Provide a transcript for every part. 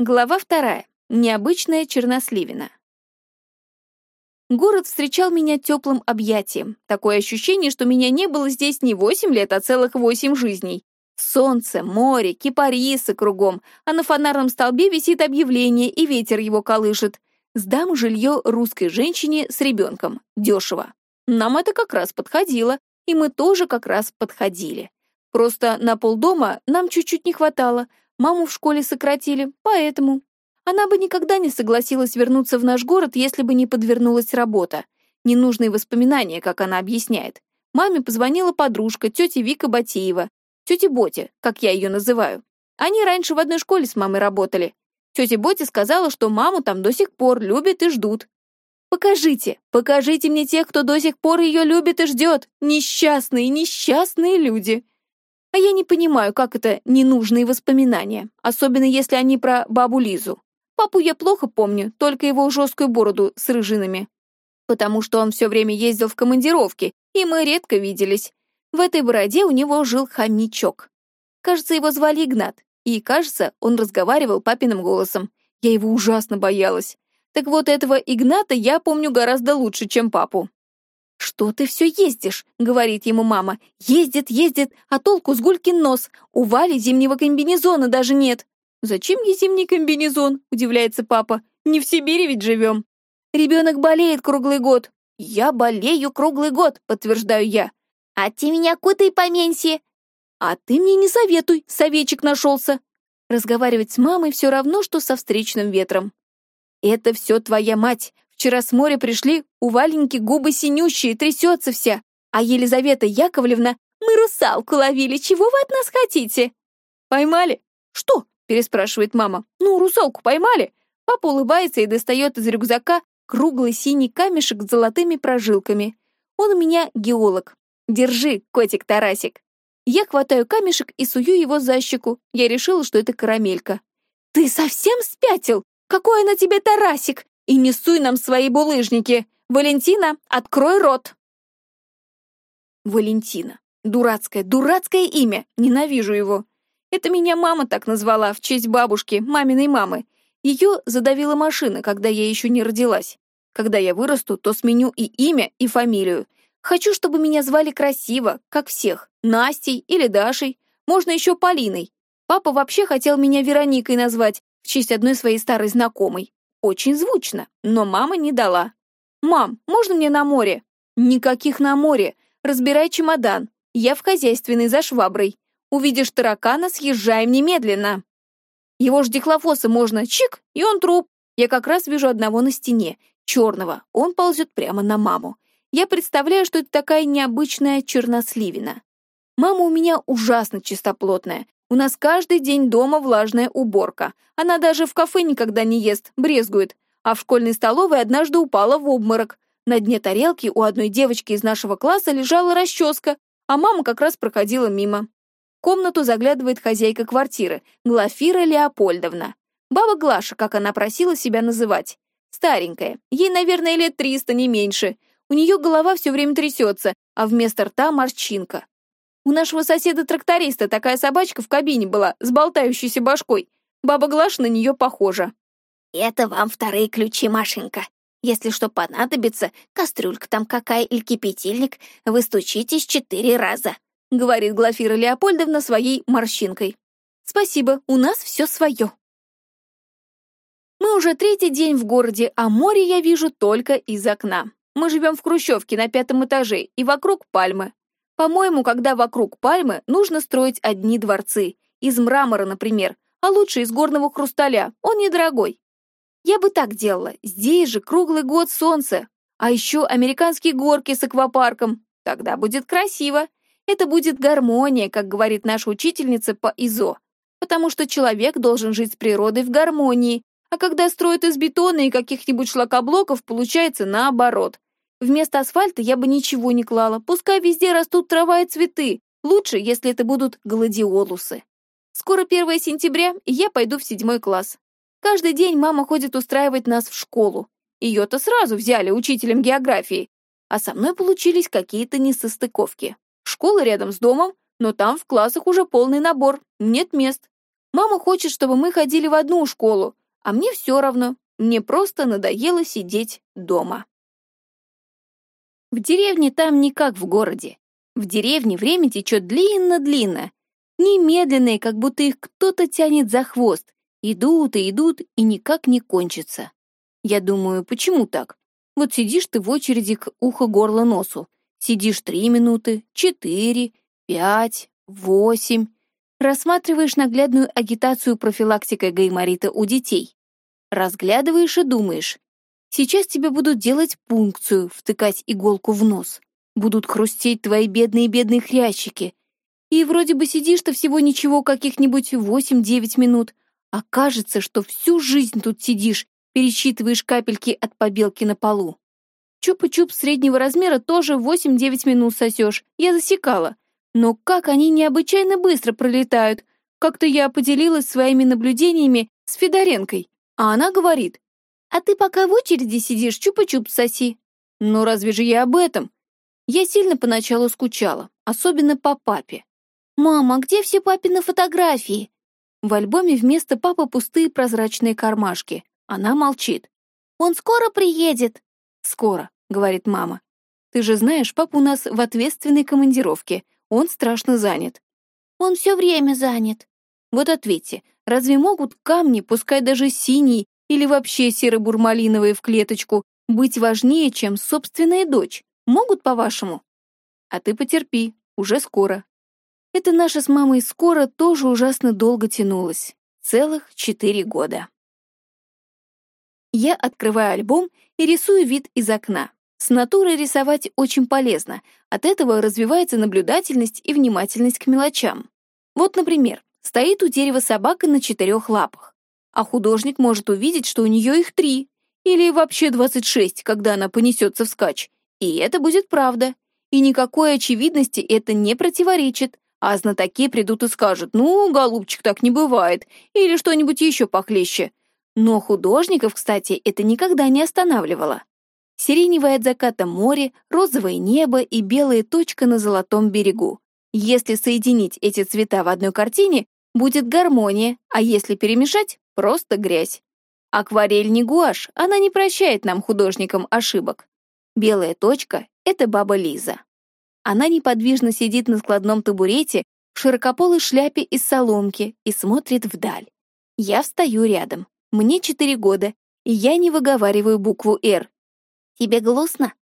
Глава вторая. Необычная черносливина. Город встречал меня теплым объятием. Такое ощущение, что меня не было здесь не восемь лет, а целых восемь жизней. Солнце, море, кипарисы кругом, а на фонарном столбе висит объявление, и ветер его колышет. Сдам жилье русской женщине с ребенком. Дешево. Нам это как раз подходило, и мы тоже как раз подходили. Просто на полдома нам чуть-чуть не хватало, Маму в школе сократили, поэтому. Она бы никогда не согласилась вернуться в наш город, если бы не подвернулась работа. Ненужные воспоминания, как она объясняет. Маме позвонила подружка, тетя Вика Батиева. Тетя Боти, как я ее называю. Они раньше в одной школе с мамой работали. Тетя Боти сказала, что маму там до сих пор любят и ждут. Покажите, покажите мне тех, кто до сих пор ее любит и ждет. Несчастные, несчастные люди. А я не понимаю, как это ненужные воспоминания, особенно если они про бабу Лизу. Папу я плохо помню, только его жесткую бороду с рыжинами. Потому что он все время ездил в командировки, и мы редко виделись. В этой бороде у него жил хомячок. Кажется, его звали Игнат, и, кажется, он разговаривал папиным голосом. Я его ужасно боялась. Так вот, этого Игната я помню гораздо лучше, чем папу. «Что ты все ездишь?» — говорит ему мама. «Ездит, ездит, а толку с гулькин нос. У Вали зимнего комбинезона даже нет». «Зачем ей зимний комбинезон?» — удивляется папа. «Не в Сибири ведь живем». «Ребенок болеет круглый год». «Я болею круглый год», — подтверждаю я. «А ты меня кутай поменьше». «А ты мне не советуй, советчик нашелся». Разговаривать с мамой все равно, что со встречным ветром. «Это все твоя мать. Вчера с моря пришли, у Валеньки губы синющие, трясется вся. А Елизавета Яковлевна, мы русалку ловили, чего вы от нас хотите? Поймали? Что? переспрашивает мама. Ну, русалку поймали. Папа улыбается и достает из рюкзака круглый синий камешек с золотыми прожилками. Он у меня геолог. Держи, котик Тарасик. Я хватаю камешек и сую его за щеку. Я решила, что это карамелька. «Ты совсем спятил? Какой она тебе Тарасик? И не суй нам свои булыжники! Валентина, открой рот!» Валентина. Дурацкое, дурацкое имя. Ненавижу его. Это меня мама так назвала в честь бабушки, маминой мамы. Ее задавила машина, когда я еще не родилась. Когда я вырасту, то сменю и имя, и фамилию. Хочу, чтобы меня звали красиво, как всех. Настей или Дашей. Можно еще Полиной. Папа вообще хотел меня Вероникой назвать в честь одной своей старой знакомой. Очень звучно, но мама не дала. «Мам, можно мне на море?» «Никаких на море. Разбирай чемодан. Я в хозяйственной за шваброй. Увидишь таракана, съезжаем немедленно». Его ж дихлофоса можно чик, и он труп. Я как раз вижу одного на стене, черного. Он ползет прямо на маму. Я представляю, что это такая необычная черносливина. Мама у меня ужасно чистоплотная. У нас каждый день дома влажная уборка. Она даже в кафе никогда не ест, брезгует. А в школьной столовой однажды упала в обморок. На дне тарелки у одной девочки из нашего класса лежала расческа, а мама как раз проходила мимо. В комнату заглядывает хозяйка квартиры, Глафира Леопольдовна. Баба Глаша, как она просила себя называть. Старенькая, ей, наверное, лет триста, не меньше. У нее голова все время трясется, а вместо рта морщинка. У нашего соседа-тракториста такая собачка в кабине была, с болтающейся башкой. Баба Глаша на нее похожа. «Это вам вторые ключи, Машенька. Если что понадобится, кастрюлька там какая или кипятильник, вы стучитесь четыре раза», — говорит Глафира Леопольдовна своей морщинкой. «Спасибо, у нас все свое». Мы уже третий день в городе, а море я вижу только из окна. Мы живем в Хрущевке на пятом этаже, и вокруг пальмы. По-моему, когда вокруг пальмы, нужно строить одни дворцы. Из мрамора, например, а лучше из горного хрусталя, он недорогой. Я бы так делала, здесь же круглый год солнце, а еще американские горки с аквапарком. Тогда будет красиво. Это будет гармония, как говорит наша учительница по ИЗО. Потому что человек должен жить с природой в гармонии, а когда строят из бетона и каких-нибудь шлакоблоков, получается наоборот. Вместо асфальта я бы ничего не клала, пускай везде растут трава и цветы. Лучше, если это будут гладиолусы. Скоро 1 сентября, и я пойду в седьмой класс. Каждый день мама ходит устраивать нас в школу. Ее-то сразу взяли учителем географии. А со мной получились какие-то несостыковки. Школа рядом с домом, но там в классах уже полный набор, нет мест. Мама хочет, чтобы мы ходили в одну школу, а мне все равно. Мне просто надоело сидеть дома. В деревне там не как в городе. В деревне время течет длинно-длинно. Немедленные, как будто их кто-то тянет за хвост. Идут и идут, и никак не кончатся. Я думаю, почему так? Вот сидишь ты в очереди к ухо-горло-носу. Сидишь три минуты, четыре, пять, восемь. Рассматриваешь наглядную агитацию профилактика гайморита у детей. Разглядываешь и думаешь. Сейчас тебе будут делать пункцию, втыкать иголку в нос. Будут хрустеть твои бедные-бедные хрящики. И вроде бы сидишь ты всего ничего, каких-нибудь восемь-девять минут, а кажется, что всю жизнь тут сидишь, пересчитываешь капельки от побелки на полу. Чупа-чуп среднего размера тоже 8-9 минут сосешь. Я засекала. Но как они необычайно быстро пролетают. Как-то я поделилась своими наблюдениями с Федоренкой. А она говорит, «А ты пока в очереди сидишь, чупа-чуп соси». Ну разве же я об этом? Я сильно поначалу скучала, особенно по папе. «Мама, а где все папины фотографии?» В альбоме вместо папы пустые прозрачные кармашки. Она молчит. «Он скоро приедет?» «Скоро», — говорит мама. «Ты же знаешь, папа у нас в ответственной командировке. Он страшно занят». «Он все время занят». Вот ответьте, разве могут камни, пускай даже синие или вообще серо-бурмалиновые в клеточку, быть важнее, чем собственная дочь? Могут, по-вашему? А ты потерпи, уже скоро. Это наша с мамой скоро тоже ужасно долго тянулось. Целых четыре года. Я открываю альбом и рисую вид из окна. С натуры рисовать очень полезно. От этого развивается наблюдательность и внимательность к мелочам. Вот, например, стоит у дерева собака на четырех лапах. А художник может увидеть, что у нее их три. Или вообще 26, когда она понесется вскачь. И это будет правда. И никакой очевидности это не противоречит. А знатоки придут и скажут, ну, голубчик, так не бывает. Или что-нибудь еще похлеще. Но художников, кстати, это никогда не останавливало. Сиреневое от заката море, розовое небо и белая точка на золотом берегу. Если соединить эти цвета в одной картине, будет гармония, а если перемешать — просто грязь. Акварель не гуашь, она не прощает нам, художникам, ошибок. Белая точка — это баба Лиза. Она неподвижно сидит на складном табурете в широкополой шляпе из соломки и смотрит вдаль. Я встаю рядом. Мне четыре года, и я не выговариваю букву «Р». «Тебе грустно?»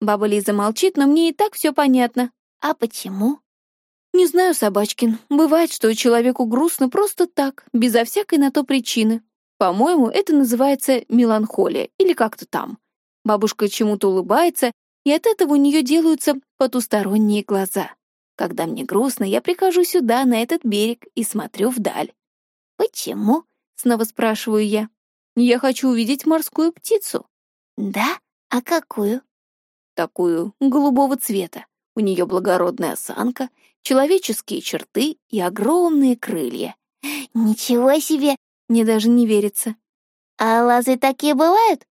Баба Лиза молчит, но мне и так все понятно. «А почему?» «Не знаю, Собачкин. Бывает, что человеку грустно просто так, безо всякой на то причины. По-моему, это называется меланхолия или как-то там. Бабушка чему-то улыбается, и от этого у нее делаются потусторонние глаза. Когда мне грустно, я прихожу сюда, на этот берег, и смотрю вдаль. «Почему?» — снова спрашиваю я. «Я хочу увидеть морскую птицу». «Да? А какую?» «Такую, голубого цвета. У нее благородная осанка, человеческие черты и огромные крылья». «Ничего себе!» — мне даже не верится. «А лазы такие бывают?»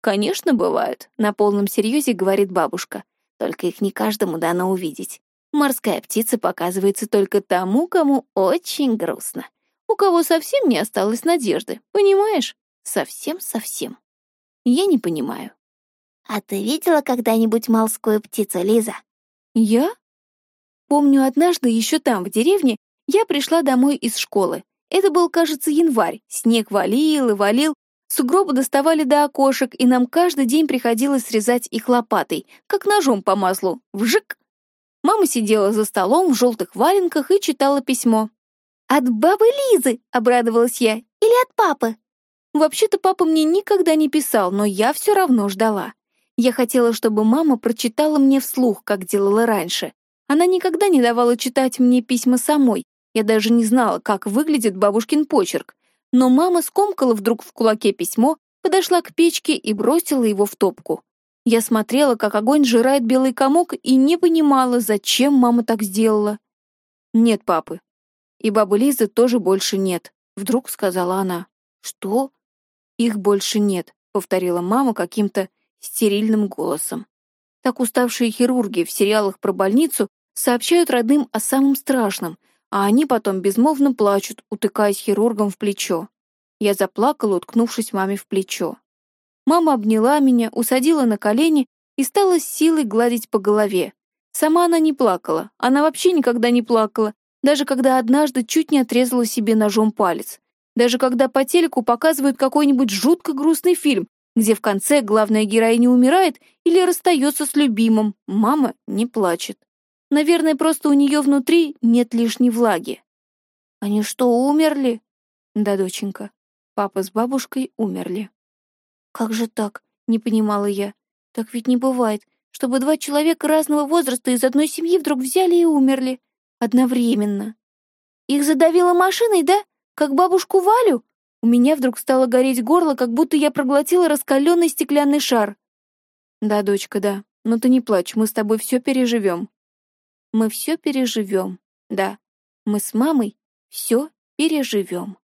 «Конечно, бывают», — на полном серьезе говорит бабушка. «Только их не каждому дано увидеть. Морская птица показывается только тому, кому очень грустно у кого совсем не осталось надежды, понимаешь? Совсем-совсем. Я не понимаю. А ты видела когда-нибудь морскую птицу, Лиза? Я? Помню, однажды еще там, в деревне, я пришла домой из школы. Это был, кажется, январь. Снег валил и валил, сугробы доставали до окошек, и нам каждый день приходилось срезать их лопатой, как ножом по маслу. Вжик! Мама сидела за столом в желтых валенках и читала письмо. «От бабы Лизы!» — обрадовалась я. «Или от папы?» Вообще-то папа мне никогда не писал, но я все равно ждала. Я хотела, чтобы мама прочитала мне вслух, как делала раньше. Она никогда не давала читать мне письма самой. Я даже не знала, как выглядит бабушкин почерк. Но мама скомкала вдруг в кулаке письмо, подошла к печке и бросила его в топку. Я смотрела, как огонь сжирает белый комок, и не понимала, зачем мама так сделала. Нет папы, и бабы Лизы тоже больше нет», — вдруг сказала она. «Что?» «Их больше нет», — повторила мама каким-то стерильным голосом. Так уставшие хирурги в сериалах про больницу сообщают родным о самом страшном, а они потом безмолвно плачут, утыкаясь хирургом в плечо. Я заплакала, уткнувшись маме в плечо. Мама обняла меня, усадила на колени и стала с силой гладить по голове. Сама она не плакала, она вообще никогда не плакала, даже когда однажды чуть не отрезала себе ножом палец. Даже когда по телеку показывают какой-нибудь жутко грустный фильм, где в конце главная героиня умирает или расстается с любимым, мама не плачет. Наверное, просто у нее внутри нет лишней влаги. Они что, умерли? Да, доченька, папа с бабушкой умерли. Как же так? Не понимала я. Так ведь не бывает, чтобы два человека разного возраста из одной семьи вдруг взяли и умерли. Одновременно. Их задавило машиной, да? Как бабушку Валю? У меня вдруг стало гореть горло, как будто я проглотила раскаленный стеклянный шар. Да, дочка, да. Но ты не плачь, мы с тобой все переживем. Мы все переживем. Да, мы с мамой все переживем.